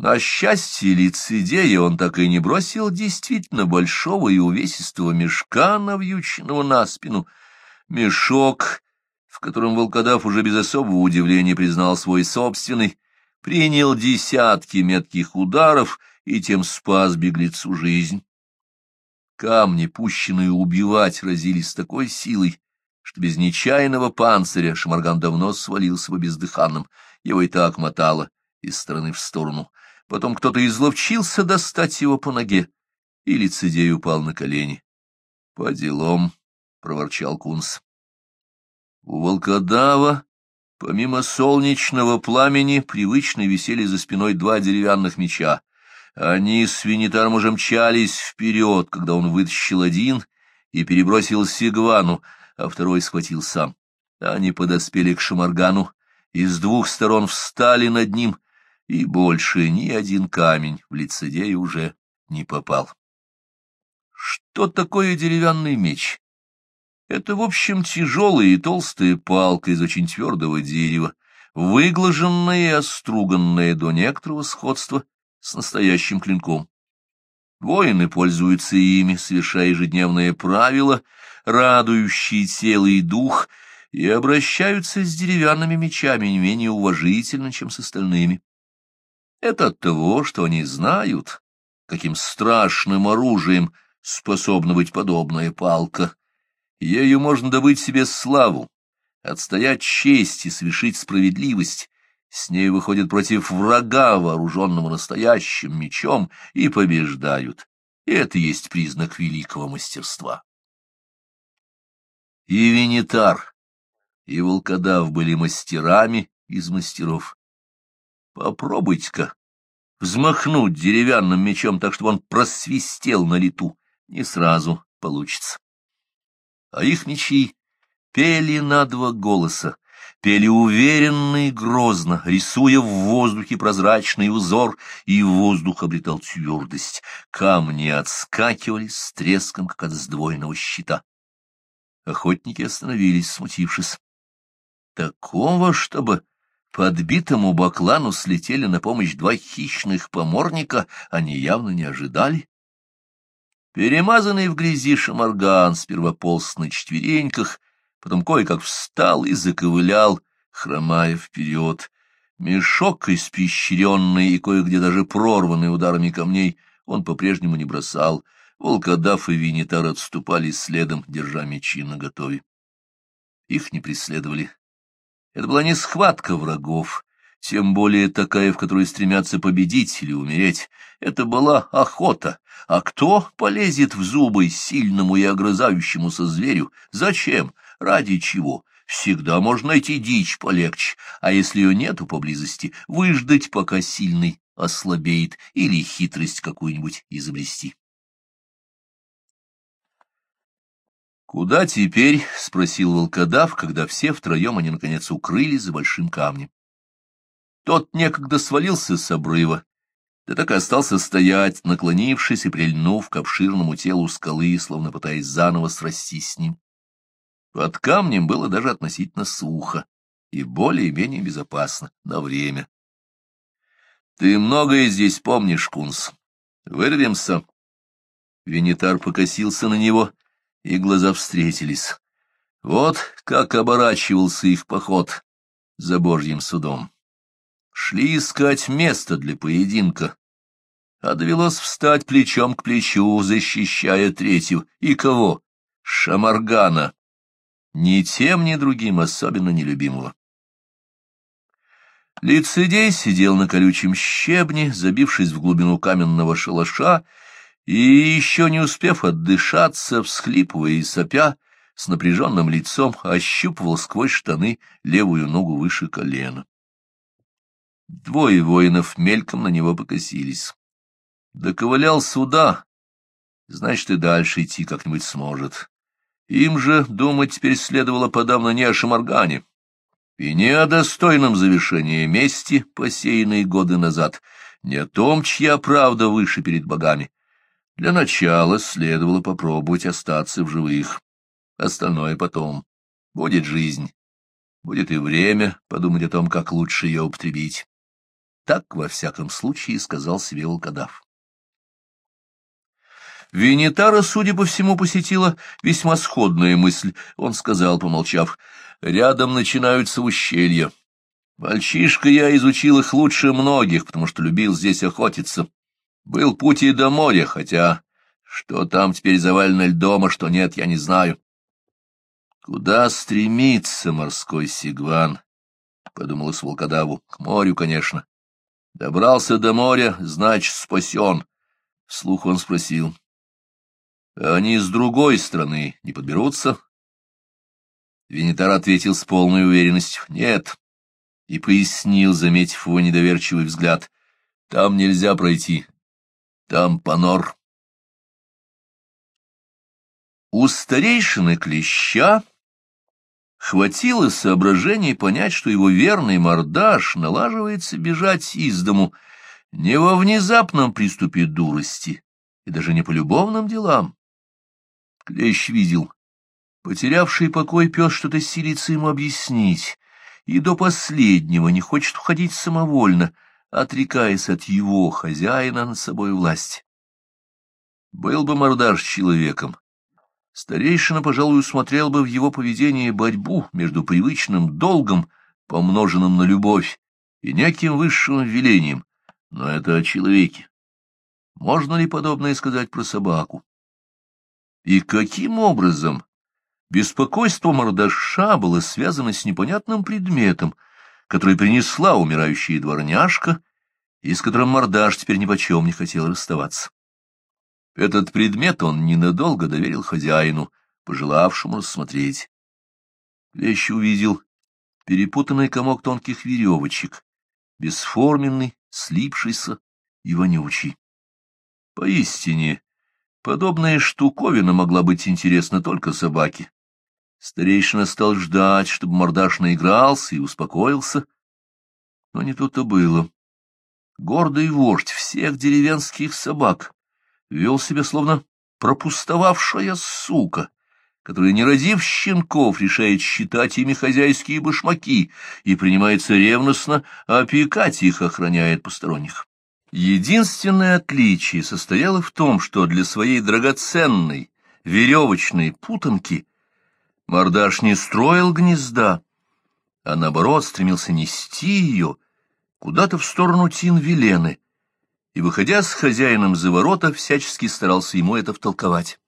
На счастье лицедея он так и не бросил действительно большого и увесистого мешка, навьюченного на спину. Мешок, в котором волкодав уже без особого удивления признал свой собственный, принял десятки метких ударов и тем спас беглецу жизнь. Камни, пущенные убивать, разились с такой силой, что без нечаянного панциря Шамарган давно свалился бы бездыханным, его и так мотало из стороны в сторону. Потом кто-то изловчился достать его по ноге, и лицедей упал на колени. — По делам, — проворчал Кунс. У волкодава, помимо солнечного пламени, привычно висели за спиной два деревянных меча. Они с Винитаром уже мчались вперед, когда он вытащил один и перебросил Сигвану, а второй схватил сам. Они подоспели к Шамаргану, и с двух сторон встали над ним, и больше ни один камень в лицедее уже не попал. Что такое деревянный меч? Это, в общем, тяжелая и толстая палка из очень твердого дерева, выглаженная и оструганная до некоторого сходства с настоящим клинком. Воины пользуются ими, совершая ежедневные правила, радующие тело и дух, и обращаются с деревянными мечами не менее уважительно, чем с остальными. Это от того, что они знают, каким страшным оружием способна быть подобная палка. Ею можно добыть себе славу, отстоять честь и совершить справедливость, с ней выходят против врага, вооруженного настоящим мечом, и побеждают. И это есть признак великого мастерства. И Венитар, и Волкодав были мастерами из мастеров. Попробуйте-ка взмахнуть деревянным мечом так, чтобы он просвистел на лету. Не сразу получится. А их мечи пели на два голоса, пели уверенно и грозно, рисуя в воздухе прозрачный узор, и воздух обретал твердость. Камни отскакивали с треском, как от сдвоенного щита. Охотники остановились, смутившись. Такого, чтобы подбитому баклану слетели на помощь два хищных поморника, они явно не ожидали. Перемазанный в грязи шамарган сперва полз на четвереньках, потом кое-как встал и заковылял, хромая вперед. Мешок, испещренный и кое-где даже прорванный ударами камней, он по-прежнему не бросал. Волкодав и Винитар отступали следом, держа мечи наготове. Их не преследовали. Это была не схватка врагов, тем более такая, в которой стремятся победить или умереть. Это была охота. А кто полезет в зубы сильному и огрызающемуся зверю? Зачем? Ради чего? Всегда можно найти дичь полегче, а если ее нету поблизости, выждать, пока сильный ослабеет, или хитрость какую-нибудь изобрести. «Куда теперь?» — спросил волкодав, когда все втроем они, наконец, укрылись за большим камнем. Тот некогда свалился с обрыва, да так и остался стоять, наклонившись и прильнув к обширному телу скалы, словно пытаясь заново срастись с ним. Под камнем было даже относительно сухо и более-менее безопасно на время. — Ты многое здесь помнишь, Кунс. Вырвемся. Венитар покосился на него, и глаза встретились. Вот как оборачивался их поход за Божьим судом шли искать место для поединка, а довелось встать плечом к плечу, защищая третью. И кого? Шамаргана. Ни тем, ни другим особенно нелюбимого. Лицедей сидел на колючем щебне, забившись в глубину каменного шалаша, и, еще не успев отдышаться, всхлипывая и сопя, с напряженным лицом ощупывал сквозь штаны левую ногу выше колена. Двое воинов мельком на него покосились. Доковылял сюда, значит, и дальше идти как-нибудь сможет. Им же думать теперь следовало подавно не о Шамаргане, и не о достойном завершении мести, посеянной годы назад, не о том, чья правда выше перед богами. Для начала следовало попробовать остаться в живых. Остальное потом. Будет жизнь. Будет и время подумать о том, как лучше ее употребить. Так, во всяком случае, сказал себе волкодав. Венитара, судя по всему, посетила весьма сходная мысль. Он сказал, помолчав, «Рядом начинаются ущелья. Мальчишка я изучил их лучше многих, потому что любил здесь охотиться. Был путь и до моря, хотя что там теперь завалено льдом, а что нет, я не знаю». «Куда стремится морской сигван?» — подумалось волкодаву. «К морю, конечно. Добрался до моря, значит, спасен». Вслух он спросил. Они с другой стороны не подберутся? Венитар ответил с полной уверенностью «нет» и пояснил, заметив его недоверчивый взгляд. «Там нельзя пройти. Там понор». У старейшины Клеща хватило соображений понять, что его верный мордаш налаживается бежать из дому не во внезапном приступе дурости и даже не по любовным делам, Клещ видел. Потерявший покой пес что-то силится ему объяснить, и до последнего не хочет уходить самовольно, отрекаясь от его хозяина над собой власти. Был бы мордаш человеком, старейшина, пожалуй, усмотрел бы в его поведении борьбу между привычным долгом, помноженным на любовь, и неким высшим велением, но это о человеке. Можно ли подобное сказать про собаку? И каким образом беспокойство мордаша было связано с непонятным предметом, который принесла умирающая дворняжка, и с которым мордаш теперь ни почем не хотел расставаться. Этот предмет он ненадолго доверил хозяину, пожелавшему рассмотреть. Вещь увидел перепутанный комок тонких веревочек, бесформенный, слипшийся и вонючий. Поистине, Подобная штуковина могла быть интересна только собаке. Старейшина стал ждать, чтобы мордаш наигрался и успокоился. Но не тут-то было. Гордый вождь всех деревенских собак вел себя словно пропустовавшая сука, которая, не родив щенков, решает считать ими хозяйские башмаки и принимается ревностно опекать их, охраняя от посторонних. Единственное отличие состояло в том, что для своей драгоценной веревочной путанки мордаш не строил гнезда, а наоборот стремился нести ее куда-то в сторону Тин-Велены, и, выходя с хозяином за ворота, всячески старался ему это втолковать.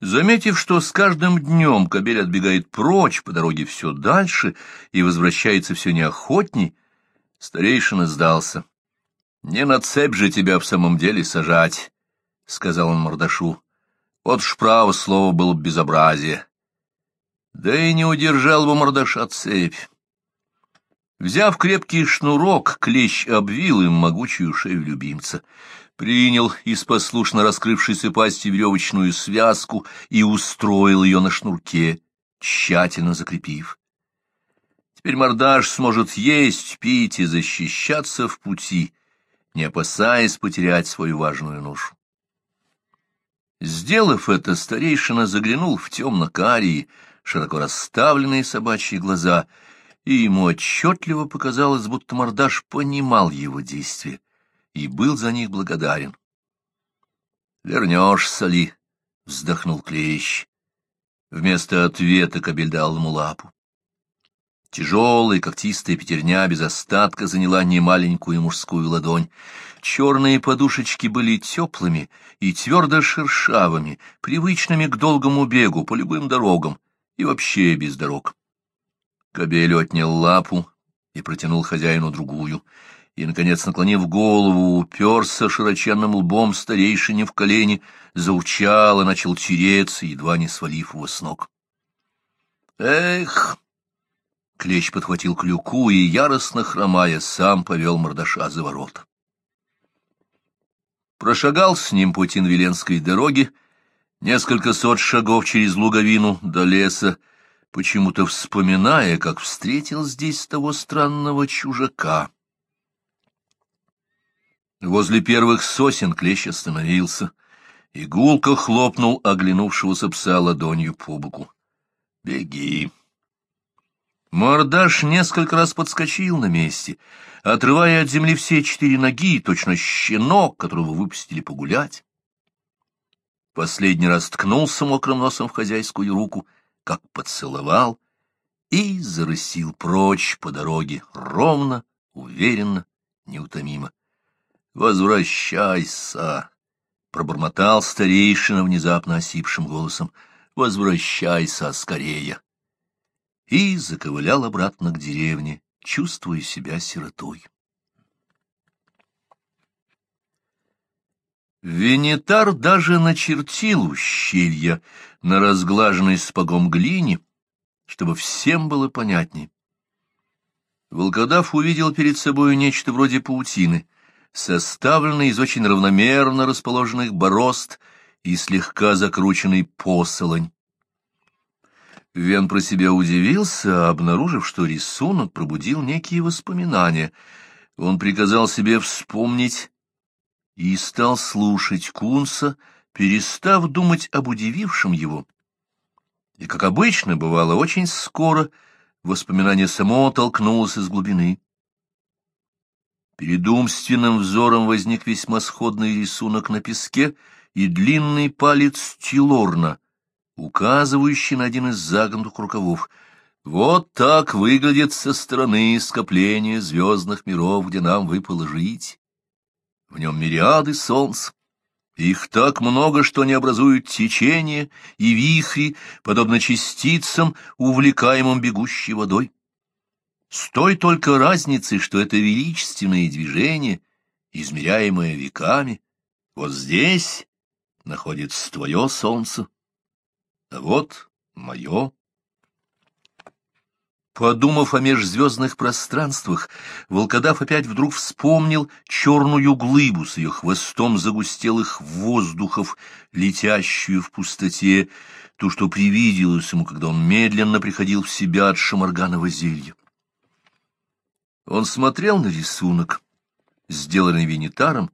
Заметив, что с каждым днем кобель отбегает прочь по дороге все дальше и возвращается все неохотней, старейшина сдался. — Не на цепь же тебя в самом деле сажать, — сказал он Мордашу. — Вот ж право слово было бы безобразие. Да и не удержал бы Мордаша цепь. Взяв крепкий шнурок, клещ обвил им могучую шею любимца, принял из послушно раскрывшейся пасти веревочную связку и устроил ее на шнурке, тщательно закрепив. Теперь мордаш сможет есть, пить и защищаться в пути, не опасаясь потерять свою важную ношу. Сделав это, старейшина заглянул в темно-карие, широко расставленные собачьи глаза, и ему отчетливо показалось, будто мордаш понимал его действия и был за них благодарен. «Вернешься ли?» — вздохнул клещ. Вместо ответа кобель дал ему лапу. Тяжелая когтистая пятерня без остатка заняла немаленькую мужскую ладонь. Черные подушечки были теплыми и твердо шершавыми, привычными к долгому бегу по любым дорогам и вообще без дорог. Кобель отнял лапу и протянул хозяину другую, и, наконец, наклонив голову, уперся широченным лбом старейшине в колени, заучал и начал тереться, едва не свалив его с ног. «Эх!» Клещ подхватил клюку и, яростно хромая, сам повел мордаша за ворот. Прошагал с ним по Тинвиленской дороге, несколько сот шагов через луговину до леса, почему-то вспоминая, как встретил здесь того странного чужака. Возле первых сосен клещ остановился, и гулко хлопнул оглянувшегося пса ладонью по боку. — Беги! Мордаш несколько раз подскочил на месте, отрывая от земли все четыре ноги, точно щенок, которого выпустили погулять. Последний раз ткнулся мокрым носом в хозяйскую руку, как поцеловал, и зарысил прочь по дороге, ровно, уверенно, неутомимо. «Возвращайся!» — пробормотал старейшина внезапно осипшим голосом. «Возвращайся скорее!» И заковылял обратно к деревне, чувствуя себя сиротой. Венетар даже начертил ущелья на разглаженной спагом глине, чтобы всем было понятней. Волкодав увидел перед собой нечто вроде паутины, составленной из очень равномерно расположенных борозд и слегка закрученный посолонь. Вен про себя удивился, обнаружив, что рисунок пробудил некие воспоминания. Он приказал себе вспомнить и стал слушать Кунса, перестав думать об удивившем его. И, как обычно бывало, очень скоро — воспоминание само толкнулось из глубины. Перед умственным взором возник весьма сходный рисунок на песке и длинный палец Тилорна, указывающий на один из загнутых рукавов. Вот так выглядит со стороны скопление звездных миров, где нам выпало жить. В нем мириады солнц, их так много, что они образуют течения и вихри, подобно частицам, увлекаемым бегущей водой. С той только разницей, что это величественное движение, измеряемое веками, вот здесь находится твое солнце, а вот мое. Подумав о межзвездных пространствах, волкодав опять вдруг вспомнил черную глыбу с ее хвостом загустелых воздухов, летящую в пустоте, ту, что привиделось ему, когда он медленно приходил в себя от шамарганова зелья. Он смотрел на рисунок, сделанный винитаром,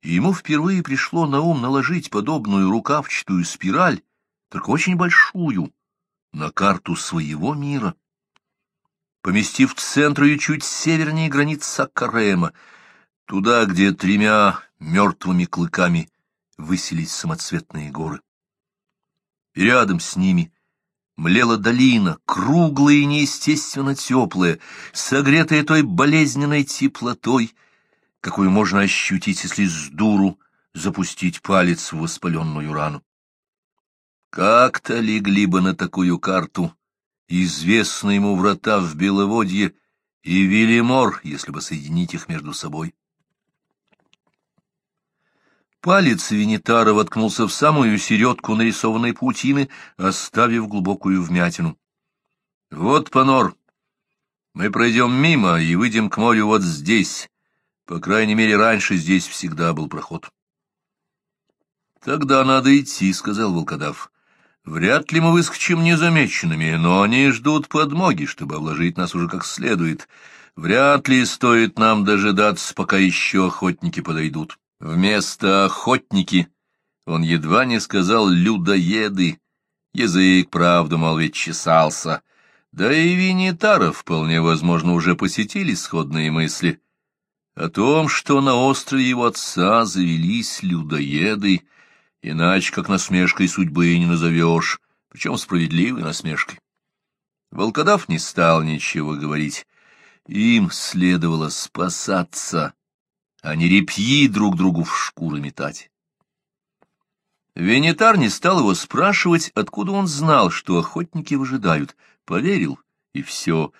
и ему впервые пришло на ум наложить подобную рукавчатую спираль, только очень большую, на карту своего мира поместив в центр ее чуть севернее границ Саккарема, туда, где тремя мертвыми клыками высились самоцветные горы. И рядом с ними млела долина, круглая и неестественно теплая, согретая той болезненной теплотой, какую можно ощутить, если с дуру запустить палец в воспаленную рану. Как-то легли бы на такую карту известны ему врата в Беловодье и Велимор, если бы соединить их между собой. Палец Венитара воткнулся в самую середку нарисованной паутины, оставив глубокую вмятину. «Вот, Панор, мы пройдем мимо и выйдем к морю вот здесь. По крайней мере, раньше здесь всегда был проход». «Тогда надо идти», — сказал волкодав. Вряд ли мы выскочим незамеченными, но они ждут подмоги, чтобы обложить нас уже как следует. Вряд ли стоит нам дожидаться, пока еще охотники подойдут. Вместо «охотники» он едва не сказал «людоеды». Язык, правда, мол, ведь чесался. Да и Винитара вполне возможно уже посетили сходные мысли. О том, что на острове его отца завелись людоеды — Иначе как насмешкой судьбы не назовешь, причем справедливой насмешкой. Волкодав не стал ничего говорить. Им следовало спасаться, а не репьи друг другу в шкуры метать. Венетар не стал его спрашивать, откуда он знал, что охотники выжидают. Поверил, и все.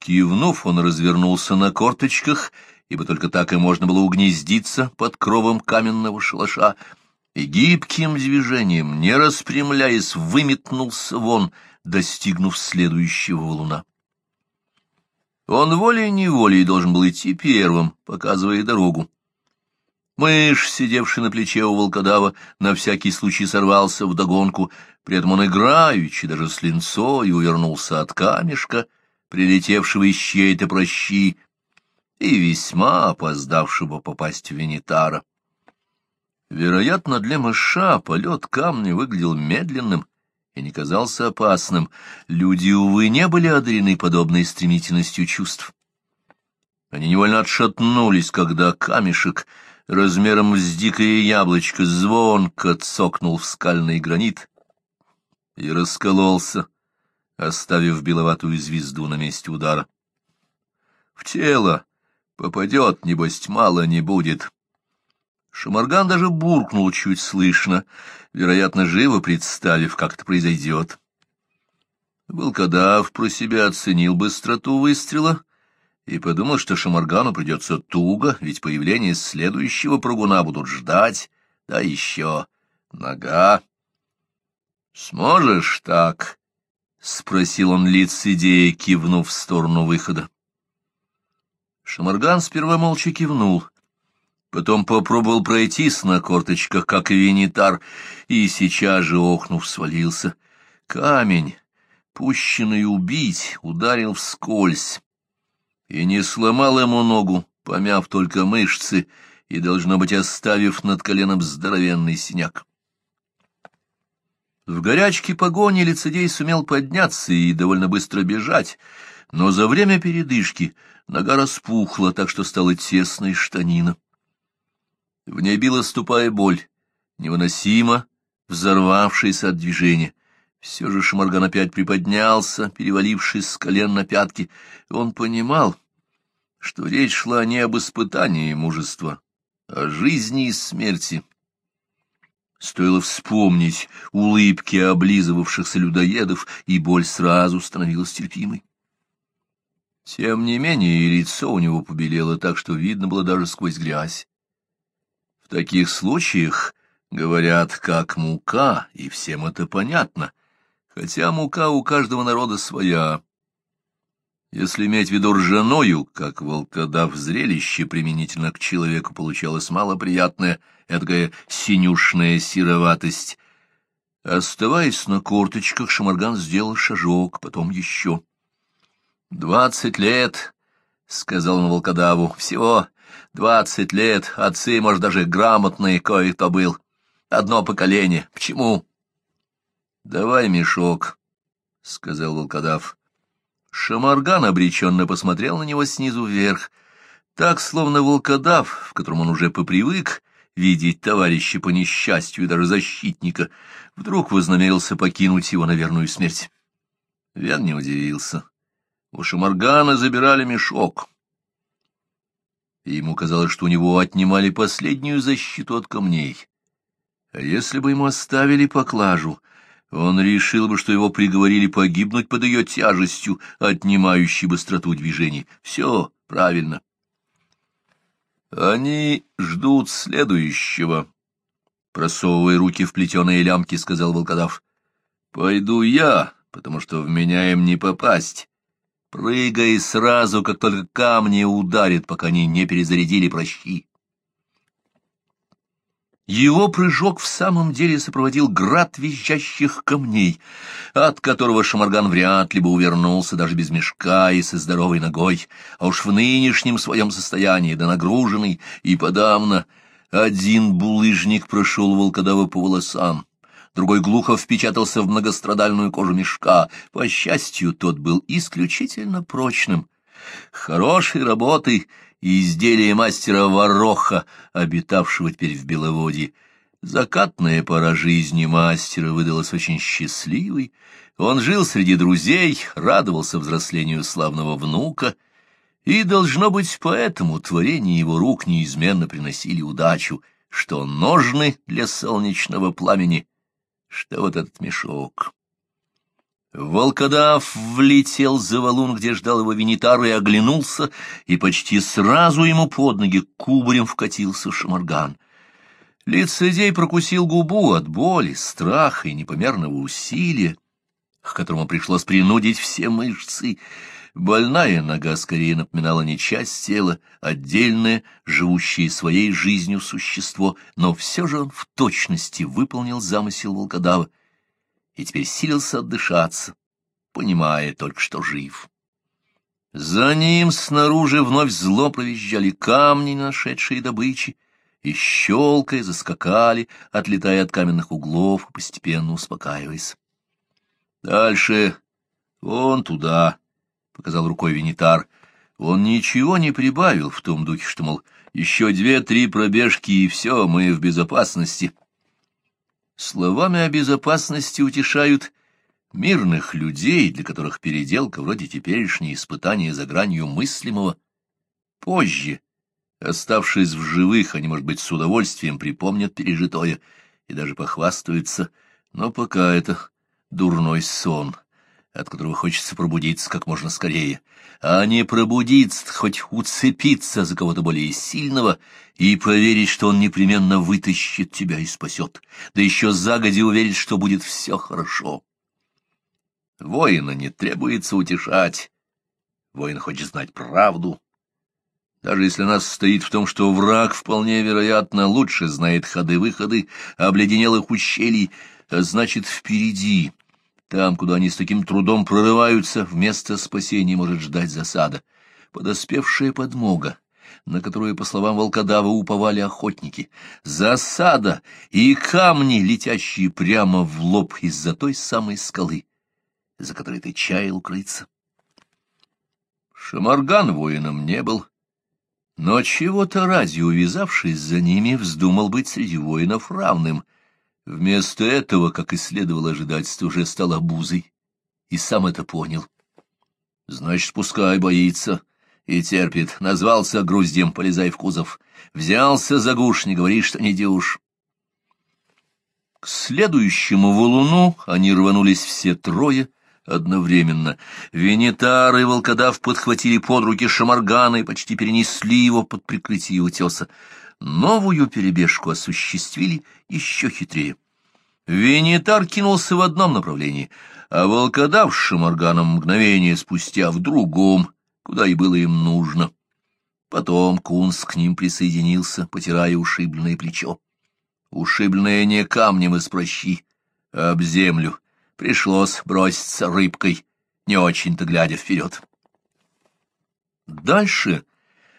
Кивнув, он развернулся на корточках, ибо только так и можно было угнездиться под кровом каменного шалаша — и гибким движением, не распрямляясь, выметнулся вон, достигнув следующего валуна. Он волей-неволей должен был идти первым, показывая дорогу. Мышь, сидевший на плече у волкодава, на всякий случай сорвался в догонку, при этом он играючи, даже с линцой, увернулся от камешка, прилетевшего из чьей-то прощи, и весьма опоздавшего попасть в Венитара. Вероятно, для мыша полет камня выглядел медленным и не казался опасным, люди, увы, не были одарены подобной стремительностью чувств. Они невольно отшатнулись, когда камешек размером с дикое яблочко звонко цокнул в скальный гранит и раскололся, оставив беловатую звезду на месте удара. В тело попадет, небось, мало не будет. Шамарган даже буркнул чуть слышно, вероятно, живо представив, как это произойдет. Волкодав про себя оценил быстроту выстрела и подумал, что Шамаргану придется туго, ведь появление следующего прыгуна будут ждать, да еще нога. — Сможешь так? — спросил он лицедея, кивнув в сторону выхода. Шамарган сперва молча кивнул, потом попробовал пройтись на корточках, как и винитар, и сейчас же, охнув, свалился. Камень, пущенный убить, ударил вскользь и не сломал ему ногу, помяв только мышцы и, должно быть, оставив над коленом здоровенный синяк. В горячке погони лицедей сумел подняться и довольно быстро бежать, но за время передышки нога распухла, так что стала тесной штанина. В ней била ступая боль, невыносимо взорвавшаяся от движения. Все же Шамарган опять приподнялся, перевалившись с колен на пятки. Он понимал, что речь шла не об испытании мужества, а о жизни и смерти. Стоило вспомнить улыбки облизывавшихся людоедов, и боль сразу становилась терпимой. Тем не менее, и лицо у него побелело так, что видно было даже сквозь грязь. В таких случаях говорят, как мука, и всем это понятно, хотя мука у каждого народа своя. Если иметь в виду ржаною, как волкодав зрелище применительно к человеку получалось малоприятное, эдакая синюшная сероватость. Оставаясь на корточках, Шамарган сделал шажок, потом еще. — Двадцать лет, — сказал он волкодаву, — всего двадцать лет, отцы, может, даже грамотные кое-кто был. Одно поколение. Почему? — Давай мешок, — сказал волкодав. Шамарган обреченно посмотрел на него снизу вверх, так, словно волкодав, в котором он уже попривык видеть товарища по несчастью и даже защитника, вдруг вознамерился покинуть его на верную смерть. Вен не удивился. У Шамаргана забирали мешок. И ему казалось, что у него отнимали последнюю защиту от камней. А если бы ему оставили поклажу, он решил бы, что его приговорили погибнуть под ее тяжестью, отнимающей быстроту движений. Все правильно. Они ждут следующего. Просовывая руки в плетеные лямки, сказал волкодав. Пойду я, потому что в меня им не попасть. Прыгай сразу, как только камни ударят, пока они не перезарядили прощи. Его прыжок в самом деле сопроводил град визжащих камней, от которого Шамарган вряд ли бы увернулся даже без мешка и со здоровой ногой, а уж в нынешнем своем состоянии, да нагруженный и подавно. Один булыжник прошел волкодава по волосам, другой глухо впечатался в многострадальную кожу мешка. По счастью, тот был исключительно прочным. Хорошей работы и изделие мастера Вороха, обитавшего теперь в Беловодье. Закатная пора жизни мастера выдалась очень счастливой. Он жил среди друзей, радовался взрослению славного внука, и, должно быть, поэтому творения его рук неизменно приносили удачу, что ножны для солнечного пламени, что вот этот мешок. Волкодав влетел за валун, где ждал его винитар, и оглянулся, и почти сразу ему под ноги кубарем вкатился шамарган. Лицедей прокусил губу от боли, страха и непомерного усилия, к которому пришлось принудить все мышцы. Больная нога скорее напоминала не часть тела, отдельное, живущее своей жизнью существо, но все же он в точности выполнил замысел волкодава и теперь силился отдышаться, понимая только, что жив. За ним снаружи вновь зло провизжали камни, нашедшие добычи, и, щелкая, заскакали, отлетая от каменных углов, постепенно успокаиваясь. Дальше, вон туда, — показал рукой Венитар. Он ничего не прибавил в том духе, что, мол, еще две-три пробежки, и все, мы в безопасности. Словами о безопасности утешают мирных людей, для которых переделка вроде теперешней испытания за гранью мыслимого. Позже, оставшись в живых, они, может быть, с удовольствием припомнят пережитое и даже похвастаются, но пока это дурной сон, от которого хочется пробудиться как можно скорее, а не пробудиться, хоть уцепиться за кого-то более сильного и поверить, что он непременно вытащит тебя и спасет, да еще загоди уверить, что будет все хорошо. Воина не требуется утешать, воин хочет знать правду. Даже если нас стоит в том, что враг вполне вероятно лучше знает ходы-выходы обледенелых ущелий, а значит, впереди там, куда они с таким трудом прорываются, вместо спасения может ждать засада. Подоспевшая подмога, на которую, по словам волкодава, уповали охотники. Засада и камни, летящие прямо в лоб из-за той самой скалы, за которой ты чаял укрыться. Шамарган воином не был, но чего-то ради, увязавшись за ними, вздумал быть среди воинов равным — Вместо этого, как и следовало ожидать, уже стал обузой, и сам это понял. Значит, пускай боится и терпит. Назвался груздем, полезай в кузов. Взялся за гуш, не говори, что не дюшь. К следующему валуну они рванулись все трое одновременно. Венитар и волкодав подхватили под руки шамаргана и почти перенесли его под прикрытие утеса. Новую перебежку осуществили еще хитрее. Венитар кинулся в одном направлении, а волкодав с шамарганом мгновение спустя в другом, куда и было им нужно. Потом Кунс к ним присоединился, потирая ушибленное плечо. Ушибленное не камнем из прощи, а об землю. Пришлось броситься рыбкой, не очень-то глядя вперед. Дальше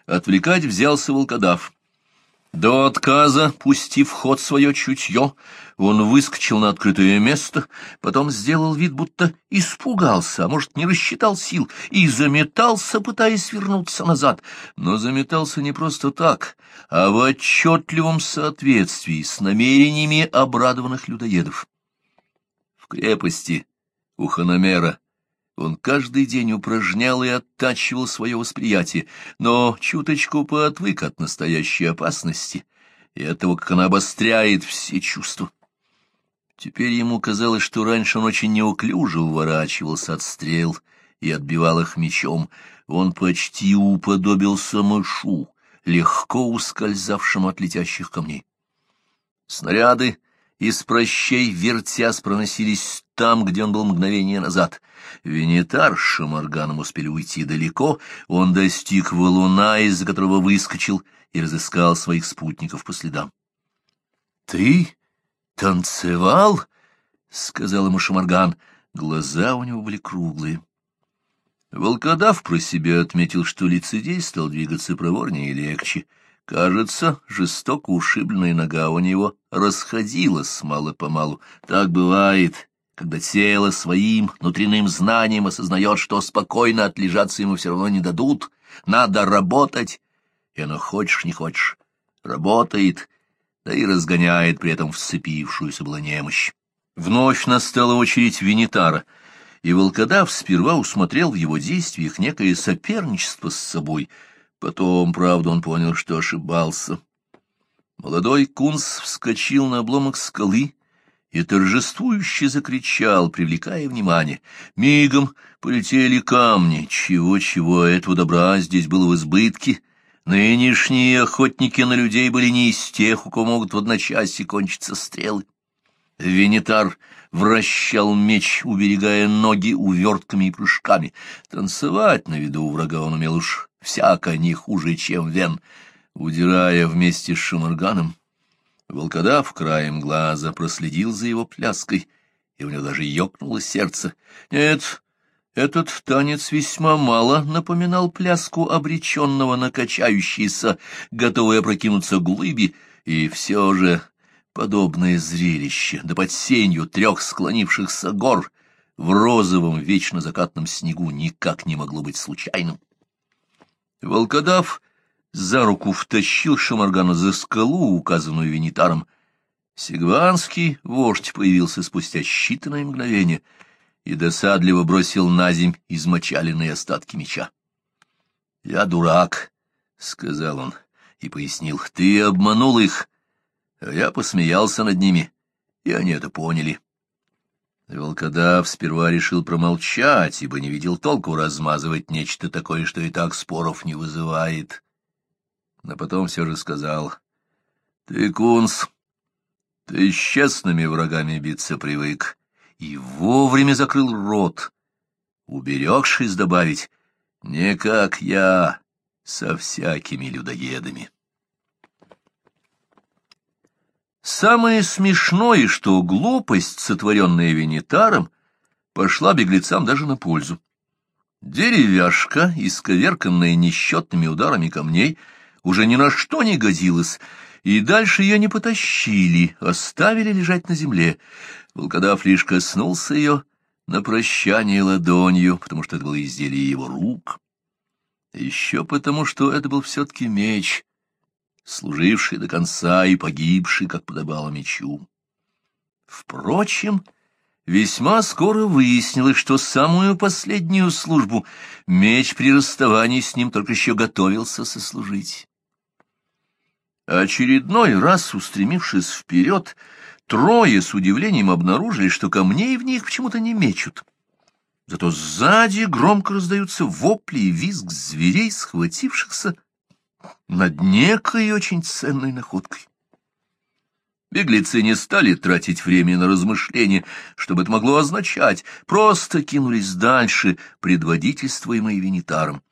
отвлекать взялся волкодав. До отказа, пустив в ход свое чутье, он выскочил на открытое место, потом сделал вид, будто испугался, а может, не рассчитал сил, и заметался, пытаясь вернуться назад. Но заметался не просто так, а в отчетливом соответствии с намерениями обрадованных людоедов. В крепости у Ханамера он каждый день упражнял и оттачивал свое восприятие, но чуточку поотвык от настоящей опасности и от того, как она обостряет все чувства. Теперь ему казалось, что раньше он очень неуклюже уворачивался от стрел и отбивал их мечом. Он почти уподобился мышу, легко ускользавшему от летящих камней. Снаряды из прощей вертясь проносились там, где он был мгновение назад. Венитар с Шамарганом успели уйти далеко, он достиг валуна, из-за которого выскочил, и разыскал своих спутников по следам. — Ты танцевал? — сказал ему Шамарган. Глаза у него были круглые. Волкодав про себя отметил, что лицедей стал двигаться проворнее и легче — Кажется, жестоко ушибленная нога у него расходилась мало-помалу. Так бывает, когда тело своим внутренним знанием осознает, что спокойно отлежаться ему все равно не дадут. Надо работать, и оно хочешь не хочешь, работает, да и разгоняет при этом вцепившуюся была немощь. Вновь настала очередь Венитара, и волкодав сперва усмотрел в его действиях некое соперничество с собой — Потом, правда, он понял, что ошибался. Молодой Кунс вскочил на обломок скалы и торжествующе закричал, привлекая внимание. Мигом полетели камни, чего-чего, этого добра здесь было в избытке. Нынешние охотники на людей были не из тех, у кого могут в одночасье кончиться стрелы. Венитар вращал меч, уберегая ноги увертками и прыжками. Танцевать на виду у врага он умел уж всяко не хуже, чем Вен. Удирая вместе с Шамарганом, волкодав краем глаза проследил за его пляской, и у него даже ёкнуло сердце. Нет, этот танец весьма мало напоминал пляску обреченного на качающийся, готовый опрокинуться глыби, и все же подобное зрелище, да под сенью трех склонившихся гор, в розовом вечно закатном снегу никак не могло быть случайным. Волкодав за руку втащил Шамаргана за скалу, указанную Венитаром. Сигванский вождь появился спустя считанные мгновения и досадливо бросил на земь измочаленные остатки меча. — Я дурак, — сказал он и пояснил, — ты обманул их, а я посмеялся над ними, и они это поняли. Волкодав сперва решил промолчать, ибо не видел толку размазывать нечто такое, что и так споров не вызывает. Но потом все же сказал, — Ты, Кунс, ты с честными врагами биться привык, и вовремя закрыл рот, уберегшись добавить, не как я, со всякими людоедами. Самое смешное, что глупость, сотворенная Венитаром, пошла беглецам даже на пользу. Деревяшка, исковерканная несчетными ударами камней, уже ни на что не годилась, и дальше ее не потащили, оставили лежать на земле. Волкодав лишь коснулся ее на прощание ладонью, потому что это было изделие его рук. Еще потому, что это был все-таки меч, служивший до конца и погибший, как подобало мечу. Впрочем, весьма скоро выяснилось, что самую последнюю службу меч при расставании с ним только еще готовился сослужить. Очередной раз, устремившись вперед, трое с удивлением обнаружили, что камней в них почему-то не мечут. Зато сзади громко раздаются вопли и визг зверей, схватившихся над некой очень ценной находкой. Беглецы не стали тратить время на размышления, чтобы это могло означать, просто кинулись дальше, предводительствуемые Венитаром.